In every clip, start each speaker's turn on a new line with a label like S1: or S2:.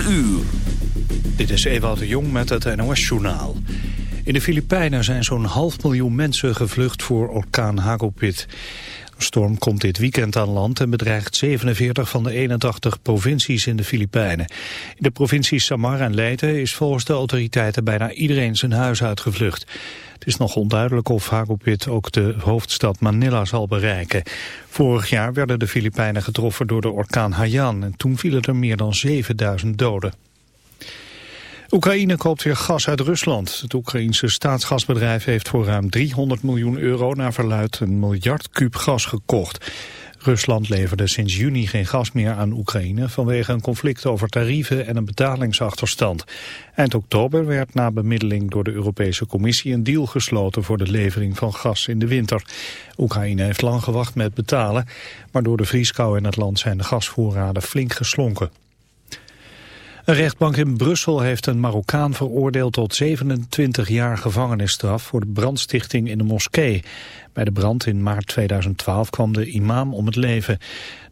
S1: 4 uur.
S2: Dit is Ewout de Jong met het NOS-journaal. In de Filipijnen zijn zo'n half miljoen mensen gevlucht voor orkaan Hagopit. De storm komt dit weekend aan land en bedreigt 47 van de 81 provincies in de Filipijnen. In de provincies Samar en Leyte is volgens de autoriteiten bijna iedereen zijn huis uitgevlucht. Het is nog onduidelijk of Hagopit ook de hoofdstad Manila zal bereiken. Vorig jaar werden de Filipijnen getroffen door de orkaan Haiyan en toen vielen er meer dan 7000 doden. Oekraïne koopt weer gas uit Rusland. Het Oekraïense staatsgasbedrijf heeft voor ruim 300 miljoen euro naar verluid een miljard kuub gas gekocht. Rusland leverde sinds juni geen gas meer aan Oekraïne vanwege een conflict over tarieven en een betalingsachterstand. Eind oktober werd na bemiddeling door de Europese Commissie een deal gesloten voor de levering van gas in de winter. Oekraïne heeft lang gewacht met betalen, maar door de vrieskou in het land zijn de gasvoorraden flink geslonken. Een rechtbank in Brussel heeft een Marokkaan veroordeeld tot 27 jaar gevangenisstraf voor de brandstichting in de moskee. Bij de brand in maart 2012 kwam de imam om het leven.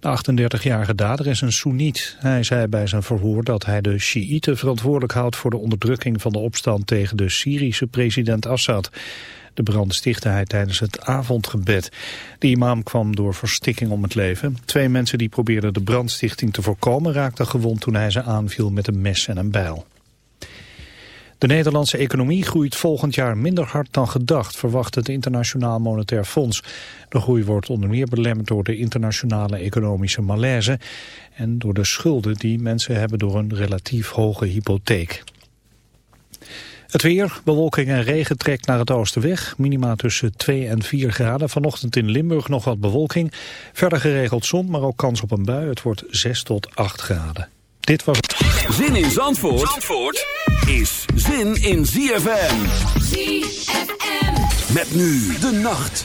S2: De 38-jarige dader is een Soeniet. Hij zei bij zijn verhoor dat hij de Shiiten verantwoordelijk houdt voor de onderdrukking van de opstand tegen de Syrische president Assad. De brand stichtte hij tijdens het avondgebed. De imam kwam door verstikking om het leven. Twee mensen die probeerden de brandstichting te voorkomen raakten gewond toen hij ze aanviel met een mes en een bijl. De Nederlandse economie groeit volgend jaar minder hard dan gedacht, verwacht het Internationaal Monetair Fonds. De groei wordt onder meer belemmerd door de internationale economische malaise en door de schulden die mensen hebben door een relatief hoge hypotheek. Het weer, bewolking en regen trekt naar het oosten weg. Minima tussen 2 en 4 graden. Vanochtend in Limburg nog wat bewolking. Verder geregeld zon, maar ook kans op een bui. Het wordt 6 tot 8 graden. Dit was het.
S1: Zin in Zandvoort, Zandvoort is zin in ZFM. ZFM. Met nu de nacht.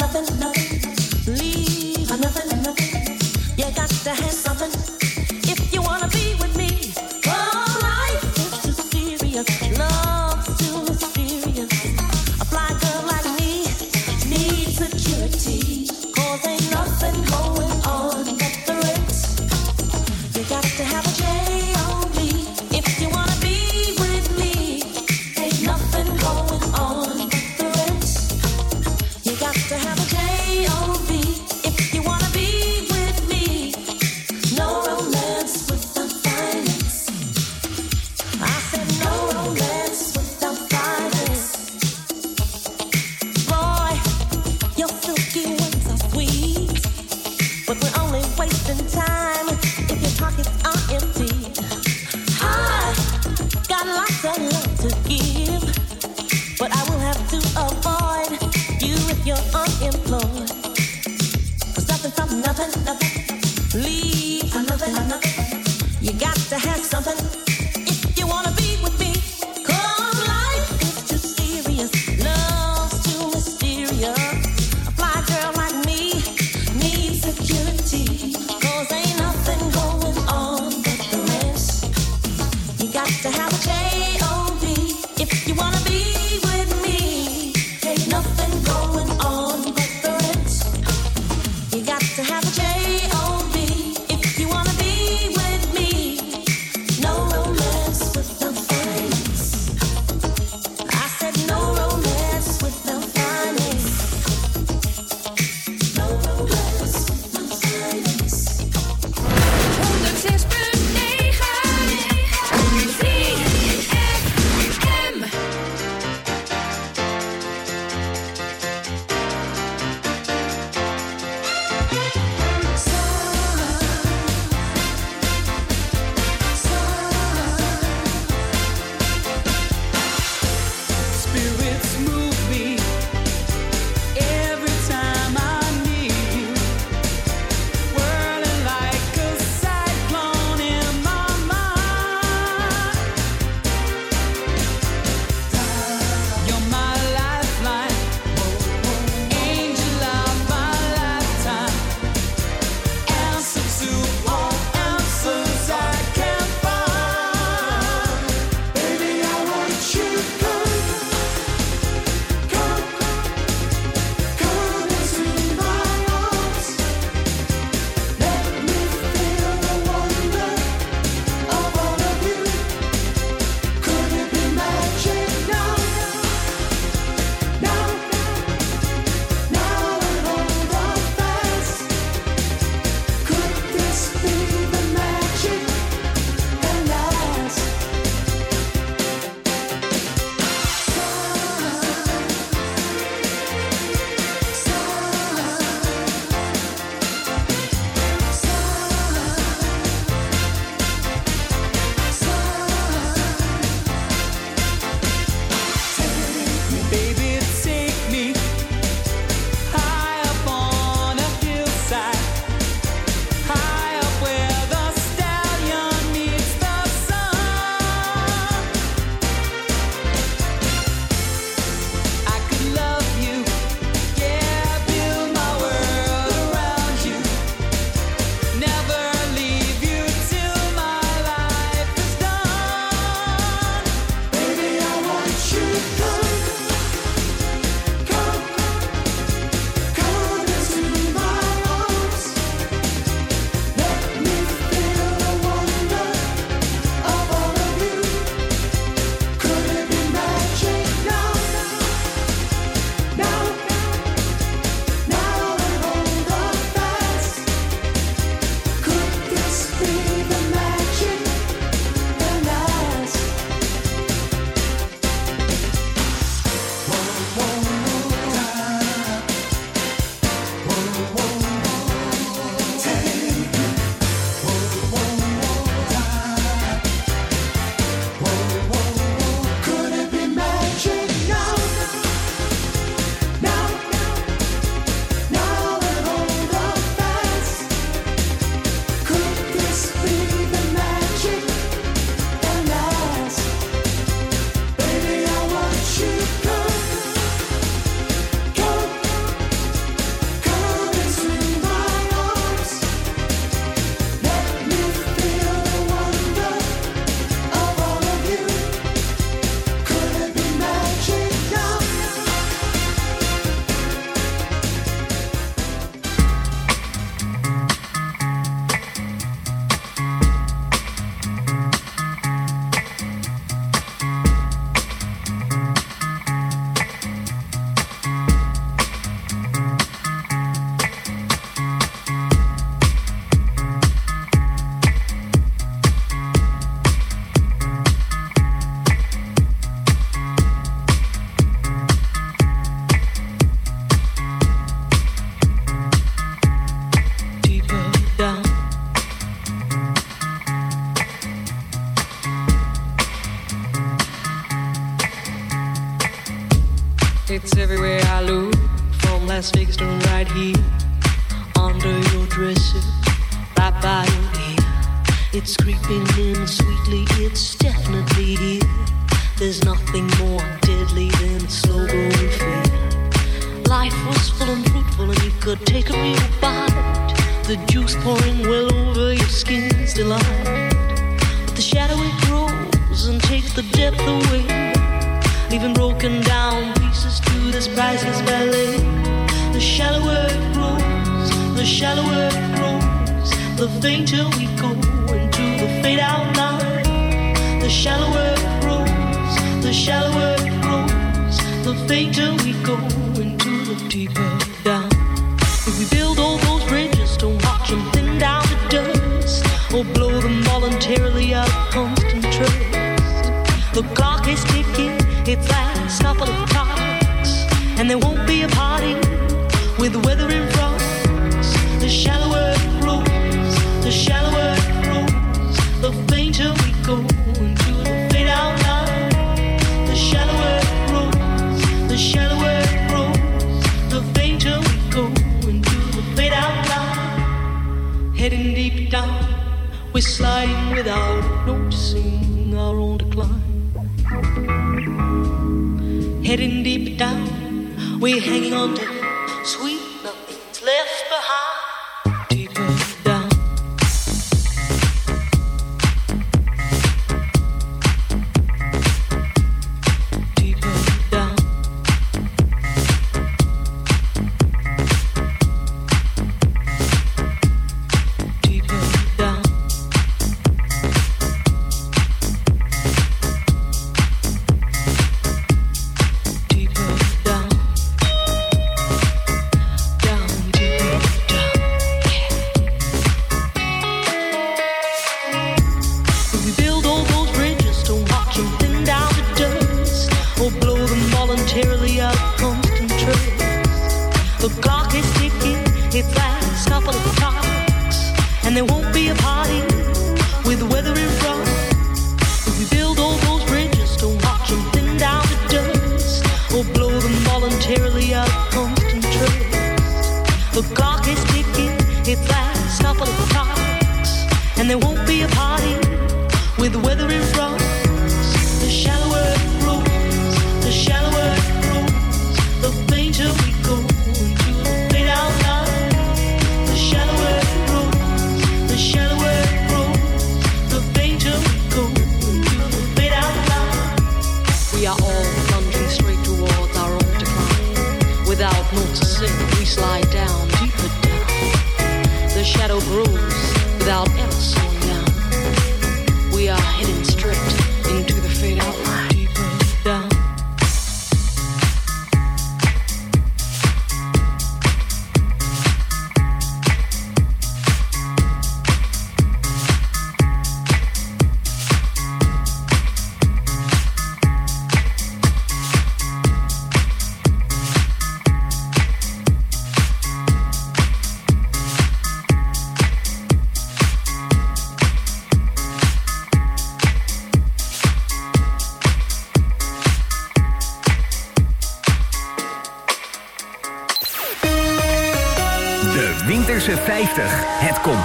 S3: nothing,
S4: nothing.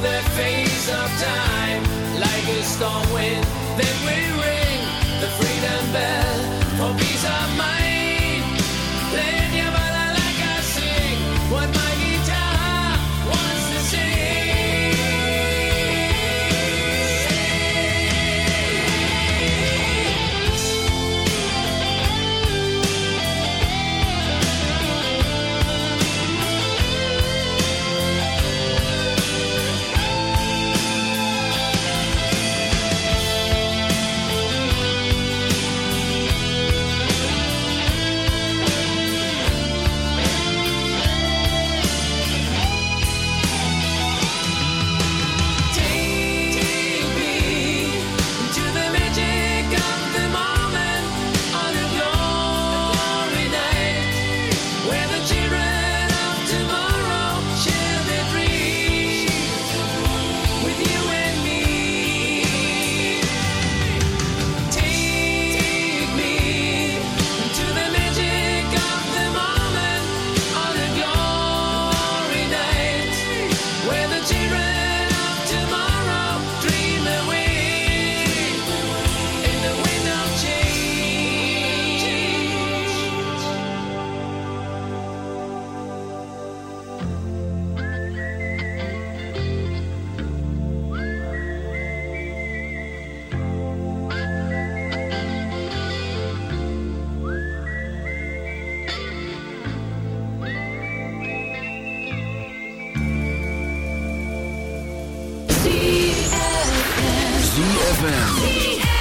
S5: the face of time, like a storm wind, then we
S1: ZFM.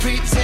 S6: pretend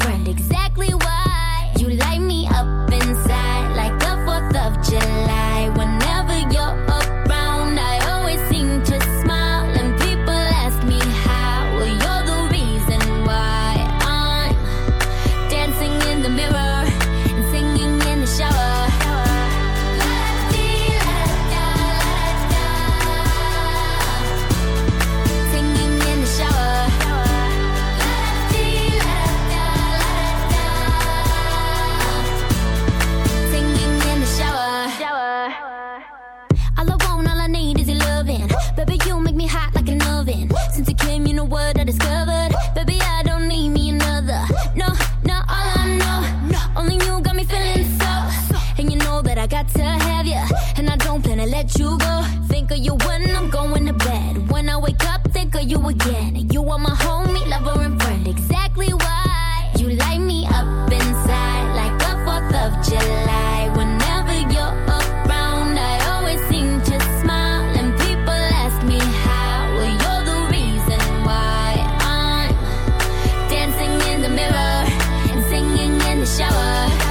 S7: in the shower.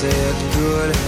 S8: said good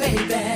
S9: baby.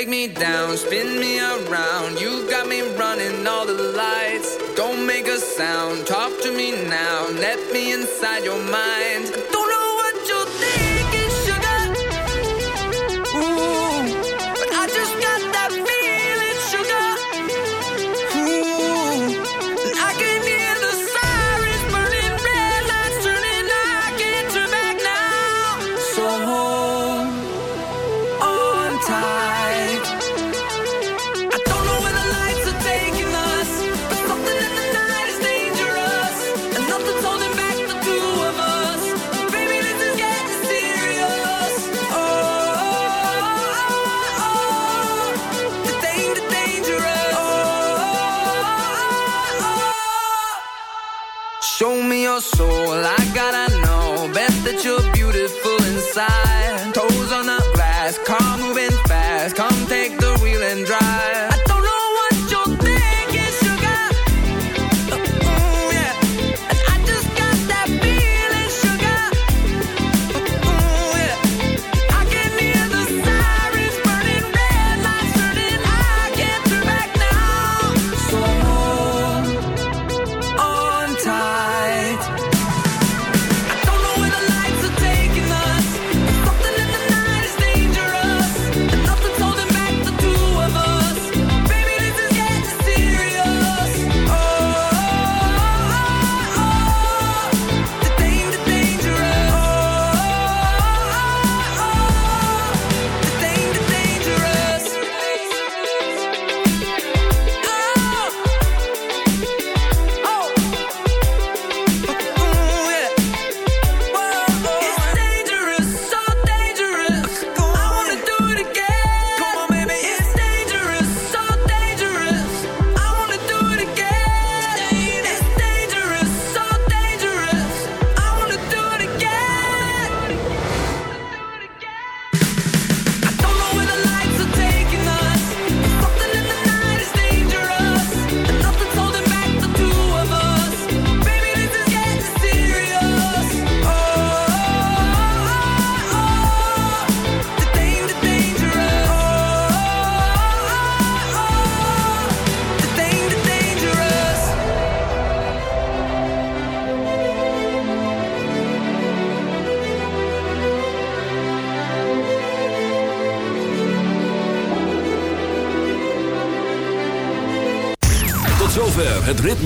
S9: Take me down,